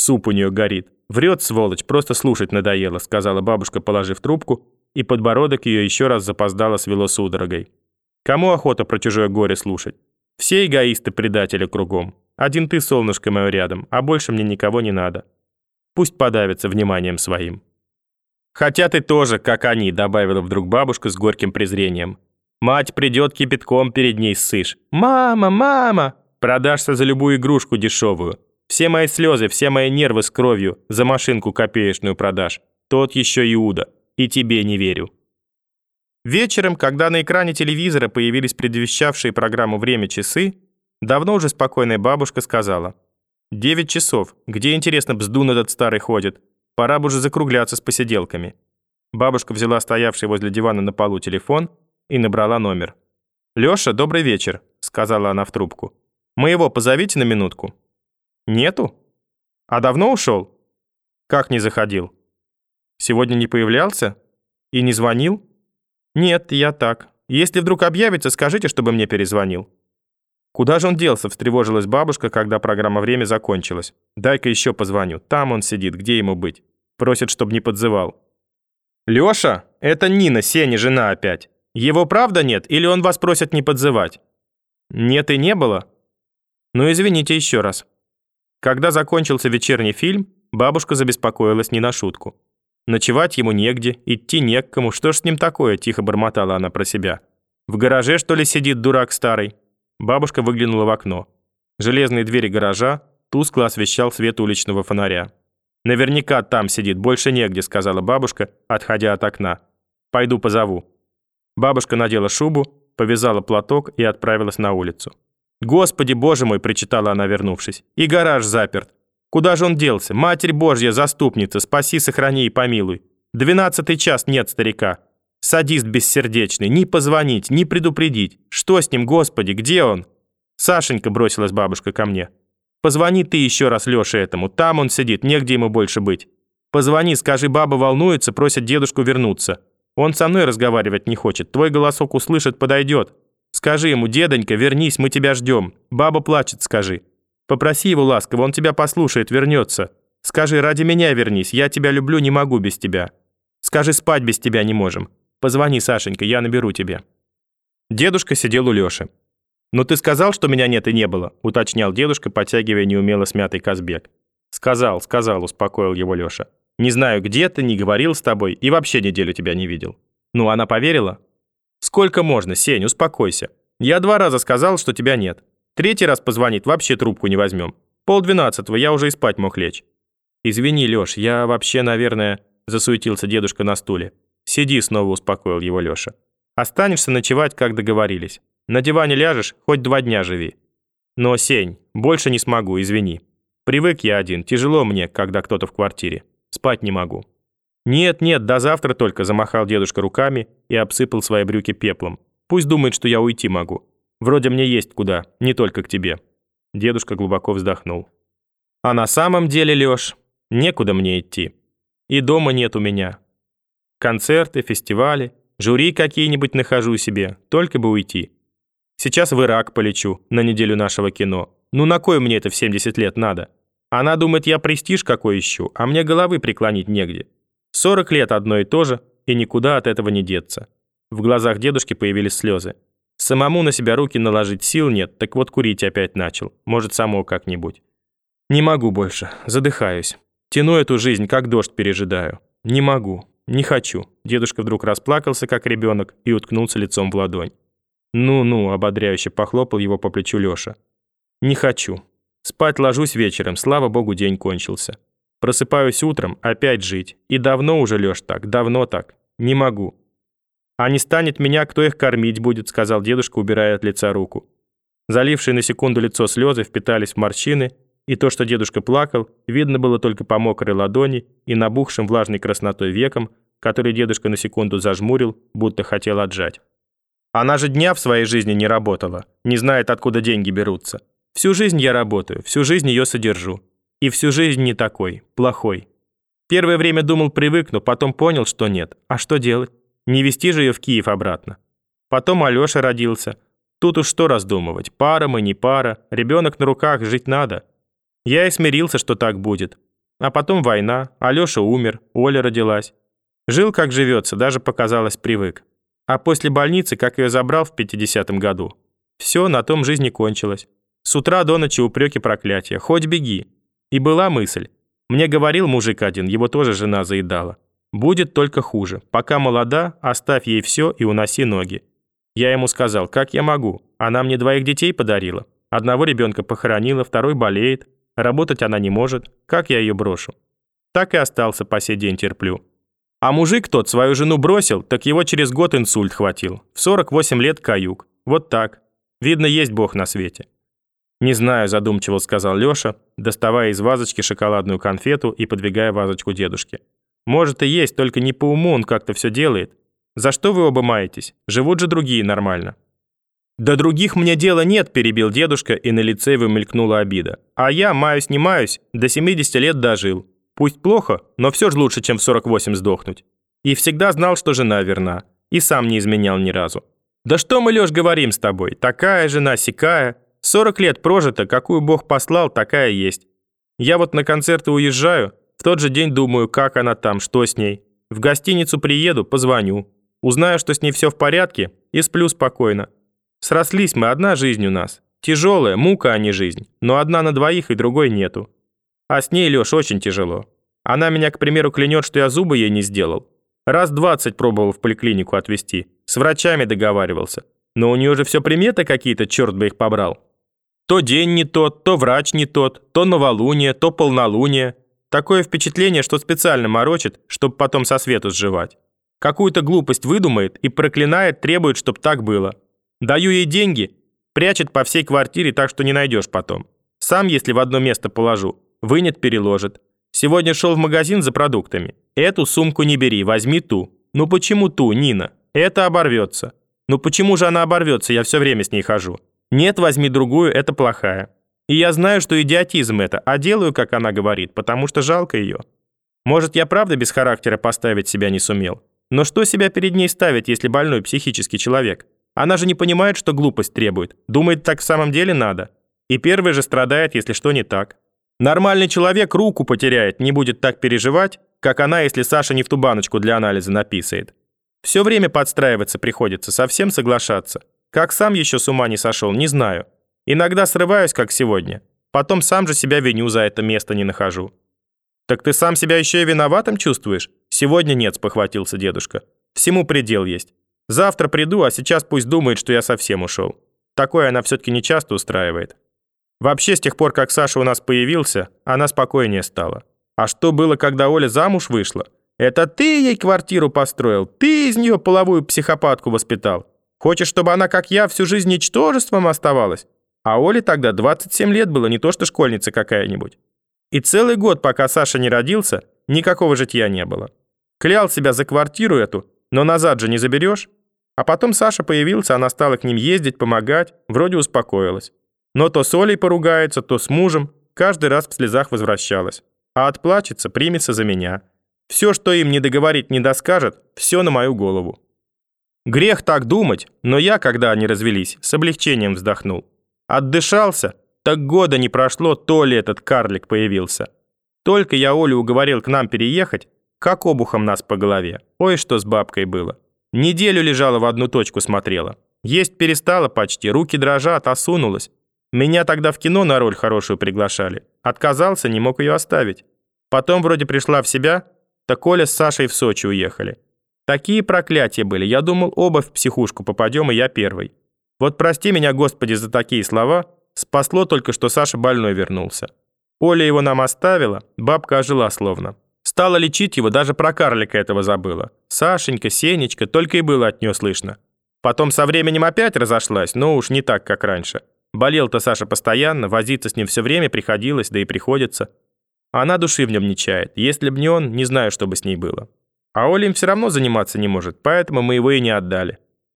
Суп у нее горит. Врет, сволочь, просто слушать надоело, сказала бабушка, положив трубку, и подбородок ее еще раз запоздало свело судорогой. Кому охота про чужое горе слушать? Все эгоисты-предатели кругом. Один ты, солнышко мое, рядом, а больше мне никого не надо. Пусть подавится вниманием своим. Хотя ты тоже, как они, добавила вдруг бабушка с горьким презрением. Мать придет кипятком перед ней ссышь. Мама, мама! Продашься за любую игрушку дешевую. Все мои слезы, все мои нервы с кровью за машинку копеечную продашь. Тот еще Иуда. И тебе не верю. Вечером, когда на экране телевизора появились предвещавшие программу «Время часы», давно уже спокойная бабушка сказала. «Девять часов. Где, интересно, бздун этот старый ходит? Пора бы уже закругляться с посиделками». Бабушка взяла стоявший возле дивана на полу телефон и набрала номер. «Лёша, добрый вечер», — сказала она в трубку. «Моего позовите на минутку». «Нету? А давно ушел?» «Как не заходил?» «Сегодня не появлялся? И не звонил?» «Нет, я так. Если вдруг объявится, скажите, чтобы мне перезвонил». «Куда же он делся?» – встревожилась бабушка, когда программа «Время» закончилась. «Дай-ка еще позвоню. Там он сидит. Где ему быть?» Просит, чтобы не подзывал. «Леша, это Нина, Сеня, жена опять. Его правда нет, или он вас просит не подзывать?» «Нет и не было?» «Ну, извините еще раз». Когда закончился вечерний фильм, бабушка забеспокоилась не на шутку. Ночевать ему негде, идти не к кому. Что ж с ним такое?» – тихо бормотала она про себя. «В гараже, что ли, сидит дурак старый?» Бабушка выглянула в окно. Железные двери гаража тускло освещал свет уличного фонаря. «Наверняка там сидит, больше негде», – сказала бабушка, отходя от окна. «Пойду позову». Бабушка надела шубу, повязала платок и отправилась на улицу. «Господи, боже мой!» – причитала она, вернувшись. «И гараж заперт. Куда же он делся? Матерь Божья, заступница, спаси, сохрани и помилуй. Двенадцатый час нет старика. Садист бессердечный, ни позвонить, ни предупредить. Что с ним, Господи, где он? Сашенька, бросилась бабушка ко мне. Позвони ты еще раз Леше этому, там он сидит, негде ему больше быть. Позвони, скажи, баба волнуется, просит дедушку вернуться. Он со мной разговаривать не хочет, твой голосок услышит, подойдет. Скажи ему, дедонька, вернись, мы тебя ждем. Баба плачет, скажи. Попроси его ласково, он тебя послушает, вернется. Скажи, ради меня вернись, я тебя люблю, не могу без тебя. Скажи, спать без тебя не можем. Позвони, Сашенька, я наберу тебе». Дедушка сидел у Лёши. «Ну ты сказал, что меня нет и не было?» – уточнял дедушка, подтягивая неумело смятый Казбек. «Сказал, сказал», – успокоил его Лёша. «Не знаю, где ты, не говорил с тобой и вообще неделю тебя не видел». «Ну, она поверила?» «Сколько можно, Сень, успокойся. Я два раза сказал, что тебя нет. Третий раз позвонит, вообще трубку не возьмем. Полдвенадцатого, я уже и спать мог лечь. Извини, Лёш, я вообще, наверное, засуетился дедушка на стуле. Сиди, снова успокоил его Лёша. Останешься ночевать, как договорились. На диване ляжешь, хоть два дня живи. Но, Сень, больше не смогу, извини. Привык я один, тяжело мне, когда кто-то в квартире. Спать не могу. Нет, нет, до завтра только, замахал дедушка руками и обсыпал свои брюки пеплом. Пусть думает, что я уйти могу. Вроде мне есть куда, не только к тебе». Дедушка глубоко вздохнул. «А на самом деле, Лёш, некуда мне идти. И дома нет у меня. Концерты, фестивали, жюри какие-нибудь нахожу себе, только бы уйти. Сейчас в Ирак полечу на неделю нашего кино. Ну на кой мне это в 70 лет надо? Она думает, я престиж какой ищу, а мне головы преклонить негде. 40 лет одно и то же, и никуда от этого не деться». В глазах дедушки появились слезы. Самому на себя руки наложить сил нет, так вот курить опять начал. Может, само как-нибудь. Не могу больше, задыхаюсь. Тяну эту жизнь, как дождь пережидаю. Не могу, не хочу. Дедушка вдруг расплакался, как ребенок, и уткнулся лицом в ладонь. «Ну-ну», — ободряюще похлопал его по плечу Лёша. «Не хочу. Спать ложусь вечером, слава богу, день кончился. Просыпаюсь утром, опять жить. И давно уже, Лёш, так, давно так. Не могу. «А не станет меня, кто их кормить будет», сказал дедушка, убирая от лица руку. Залившие на секунду лицо слезы впитались в морщины, и то, что дедушка плакал, видно было только по мокрой ладони и набухшим влажной краснотой веком, который дедушка на секунду зажмурил, будто хотел отжать. Она же дня в своей жизни не работала, не знает, откуда деньги берутся. Всю жизнь я работаю, всю жизнь ее содержу. И всю жизнь не такой, плохой. Первое время думал, привыкну, потом понял, что нет. А что делать? Не везти же ее в Киев обратно. Потом Алёша родился. Тут уж что раздумывать, пара мы, не пара, ребенок на руках, жить надо. Я и смирился, что так будет. А потом война, Алёша умер, Оля родилась. Жил как живется, даже показалось привык. А после больницы, как ее забрал в 50-м году. Все, на том жизни кончилось. С утра до ночи упреки проклятия, хоть беги. И была мысль. Мне говорил мужик один, его тоже жена заедала. Будет только хуже. Пока молода, оставь ей все и уноси ноги. Я ему сказал, как я могу? Она мне двоих детей подарила. Одного ребенка похоронила, второй болеет. Работать она не может. Как я ее брошу? Так и остался по сей день терплю. А мужик тот свою жену бросил, так его через год инсульт хватил. В 48 лет каюк. Вот так. Видно, есть Бог на свете. «Не знаю», – задумчиво сказал Лёша, доставая из вазочки шоколадную конфету и подвигая вазочку дедушке. «Может и есть, только не по уму он как-то все делает. За что вы оба маетесь? Живут же другие нормально». «До других мне дела нет», – перебил дедушка, и на лице его мелькнула обида. «А я, маюсь не маюсь, до 70 лет дожил. Пусть плохо, но все же лучше, чем в 48 сдохнуть. И всегда знал, что жена верна. И сам не изменял ни разу. Да что мы, Лёш, говорим с тобой? Такая жена, сякая. 40 лет прожито, какую Бог послал, такая есть. Я вот на концерты уезжаю, в тот же день думаю, как она там, что с ней. В гостиницу приеду, позвоню. Узнаю, что с ней все в порядке, и сплю спокойно. Срослись мы, одна жизнь у нас. Тяжелая, мука, а не жизнь. Но одна на двоих и другой нету. А с ней, Лёш, очень тяжело. Она меня, к примеру, клянет, что я зубы ей не сделал. Раз двадцать пробовал в поликлинику отвезти. С врачами договаривался. Но у нее же все приметы какие-то, черт бы их побрал. То день не тот, то врач не тот, то новолуние, то полнолуние. Такое впечатление, что специально морочит, чтобы потом со свету сживать. Какую-то глупость выдумает и проклинает, требует, чтобы так было. Даю ей деньги, прячет по всей квартире так, что не найдешь потом. Сам, если в одно место положу, вынет, переложит. Сегодня шел в магазин за продуктами. Эту сумку не бери, возьми ту. Ну почему ту, Нина? Это оборвется. Ну почему же она оборвется, я все время с ней хожу. Нет, возьми другую, это плохая. И я знаю, что идиотизм это, а делаю, как она говорит, потому что жалко ее. Может, я правда без характера поставить себя не сумел? Но что себя перед ней ставить, если больной психический человек? Она же не понимает, что глупость требует. Думает, так в самом деле надо. И первый же страдает, если что не так. Нормальный человек руку потеряет, не будет так переживать, как она, если Саша не в ту баночку для анализа написает. Все время подстраиваться приходится, совсем соглашаться. Как сам еще с ума не сошел, не знаю. Иногда срываюсь, как сегодня. Потом сам же себя виню за это место не нахожу. «Так ты сам себя еще и виноватым чувствуешь?» «Сегодня нет», — спохватился дедушка. «Всему предел есть. Завтра приду, а сейчас пусть думает, что я совсем ушел. Такое она все-таки не часто устраивает. Вообще, с тех пор, как Саша у нас появился, она спокойнее стала. А что было, когда Оля замуж вышла? Это ты ей квартиру построил, ты из нее половую психопатку воспитал. Хочешь, чтобы она, как я, всю жизнь ничтожеством оставалась? А Оле тогда 27 лет было, не то что школьница какая-нибудь. И целый год, пока Саша не родился, никакого житья не было. Клял себя за квартиру эту, но назад же не заберешь. А потом Саша появился, она стала к ним ездить, помогать, вроде успокоилась. Но то с Олей поругается, то с мужем, каждый раз в слезах возвращалась. А отплачется, примется за меня. Все, что им не договорит, не доскажет, все на мою голову. Грех так думать, но я, когда они развелись, с облегчением вздохнул. Отдышался, так года не прошло, то ли этот карлик появился. Только я Олю уговорил к нам переехать, как обухом нас по голове. Ой, что с бабкой было. Неделю лежала в одну точку смотрела. Есть перестала почти, руки дрожат, осунулась. Меня тогда в кино на роль хорошую приглашали. Отказался, не мог ее оставить. Потом вроде пришла в себя, так Коля с Сашей в Сочи уехали. Такие проклятия были, я думал, оба в психушку попадем, и я первый. Вот прости меня, Господи, за такие слова, спасло только, что Саша больной вернулся. Оля его нам оставила, бабка ожила словно. Стала лечить его, даже про карлика этого забыла. Сашенька, Сенечка, только и было от нее слышно. Потом со временем опять разошлась, но уж не так, как раньше. Болел-то Саша постоянно, возиться с ним все время приходилось, да и приходится. Она души в нем не чает. Если б не он, не знаю, что бы с ней было. А Оля все равно заниматься не может, поэтому мы его и не отдали.